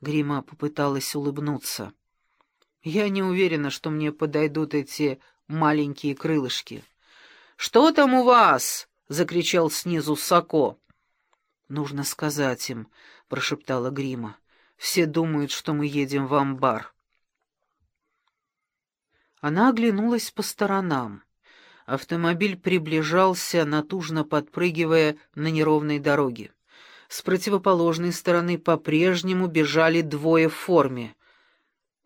Грима попыталась улыбнуться. «Я не уверена, что мне подойдут эти маленькие крылышки». «Что там у вас?» — закричал снизу Соко. «Нужно сказать им», — прошептала Грима. «Все думают, что мы едем в амбар». Она оглянулась по сторонам. Автомобиль приближался, натужно подпрыгивая на неровной дороге. С противоположной стороны по-прежнему бежали двое в форме.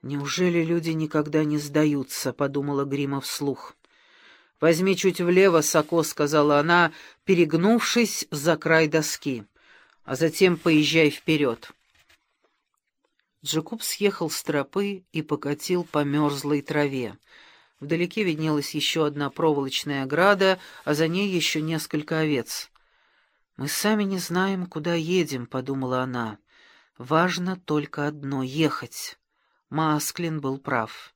«Неужели люди никогда не сдаются?» — подумала Грима вслух. «Возьми чуть влево, Соко», — сказала она, перегнувшись за край доски. «А затем поезжай вперед». Джекуб съехал с тропы и покатил по мерзлой траве. Вдалеке виднелась еще одна проволочная ограда, а за ней еще несколько овец. «Мы сами не знаем, куда едем», — подумала она. «Важно только одно — ехать». Масклин был прав.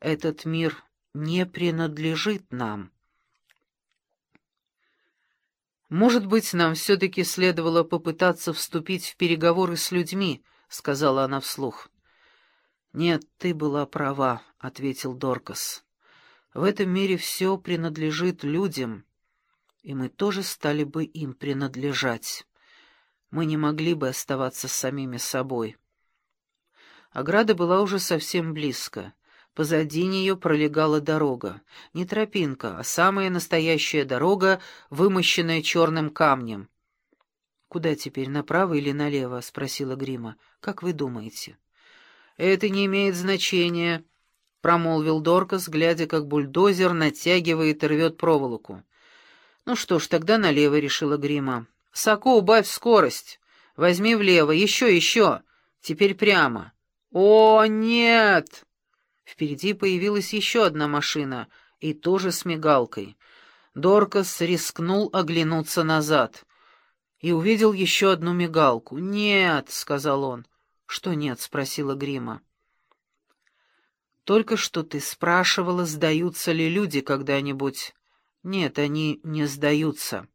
«Этот мир не принадлежит нам». «Может быть, нам все-таки следовало попытаться вступить в переговоры с людьми», — сказала она вслух. «Нет, ты была права», — ответил Доркас. «В этом мире все принадлежит людям» и мы тоже стали бы им принадлежать. Мы не могли бы оставаться самими собой. Ограда была уже совсем близко. Позади нее пролегала дорога. Не тропинка, а самая настоящая дорога, вымощенная черным камнем. «Куда теперь, направо или налево?» — спросила Грима. «Как вы думаете?» «Это не имеет значения», — промолвил Доркас, глядя, как бульдозер натягивает и рвет проволоку. «Ну что ж, тогда налево», — решила Грима. «Соко, убавь скорость. Возьми влево. Еще, еще. Теперь прямо». «О, нет!» Впереди появилась еще одна машина, и тоже с мигалкой. Доркас рискнул оглянуться назад и увидел еще одну мигалку. «Нет», — сказал он. «Что нет?» — спросила Грима. «Только что ты спрашивала, сдаются ли люди когда-нибудь нет, они не сдаются.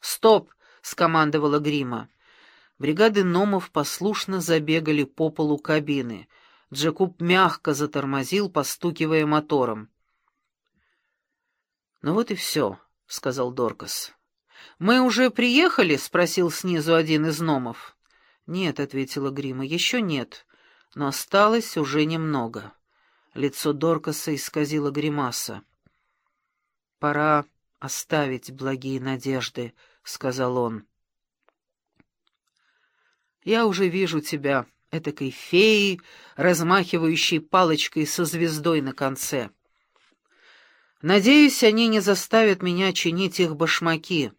«Стоп!» — скомандовала Грима. Бригады номов послушно забегали по полу кабины. Джекуб мягко затормозил, постукивая мотором. «Ну вот и все», — сказал Доркас. «Мы уже приехали?» — спросил снизу один из номов. «Нет», — ответила Грима, — «еще нет, но осталось уже немного». Лицо Доркаса исказило гримаса. «Пора оставить благие надежды», — сказал он. «Я уже вижу тебя, этакой феей, размахивающей палочкой со звездой на конце. Надеюсь, они не заставят меня чинить их башмаки».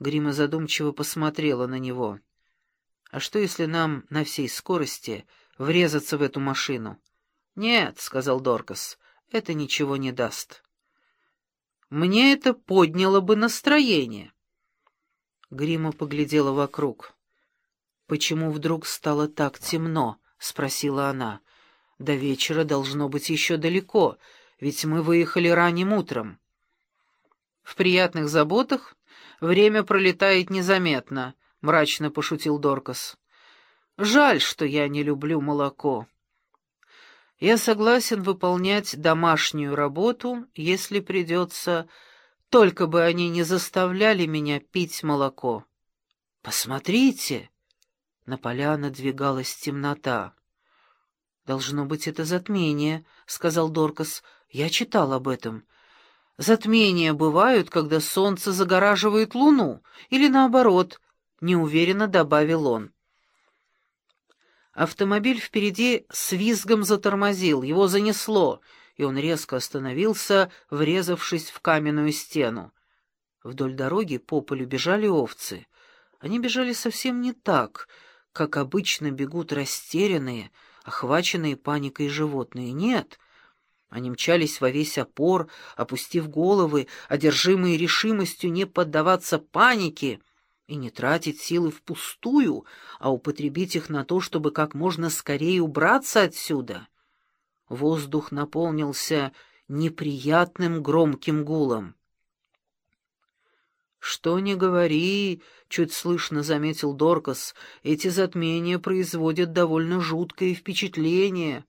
Грима задумчиво посмотрела на него. «А что, если нам на всей скорости врезаться в эту машину?» «Нет», — сказал Доркас, — «это ничего не даст». Мне это подняло бы настроение. Грима поглядела вокруг. «Почему вдруг стало так темно?» — спросила она. «До вечера должно быть еще далеко, ведь мы выехали ранним утром». «В приятных заботах время пролетает незаметно», — мрачно пошутил Доркас. «Жаль, что я не люблю молоко». Я согласен выполнять домашнюю работу, если придется, только бы они не заставляли меня пить молоко. Посмотрите! На поля надвигалась темнота. «Должно быть, это затмение», — сказал Доркас. «Я читал об этом. Затмения бывают, когда солнце загораживает луну, или наоборот», — неуверенно добавил он. Автомобиль впереди с визгом затормозил, его занесло, и он резко остановился, врезавшись в каменную стену. Вдоль дороги по полю бежали овцы. Они бежали совсем не так, как обычно бегут растерянные, охваченные паникой животные. Нет, они мчались во весь опор, опустив головы, одержимые решимостью не поддаваться панике — и не тратить силы впустую, а употребить их на то, чтобы как можно скорее убраться отсюда. Воздух наполнился неприятным громким гулом. «Что не говори», — чуть слышно заметил Доркас, — «эти затмения производят довольно жуткое впечатление».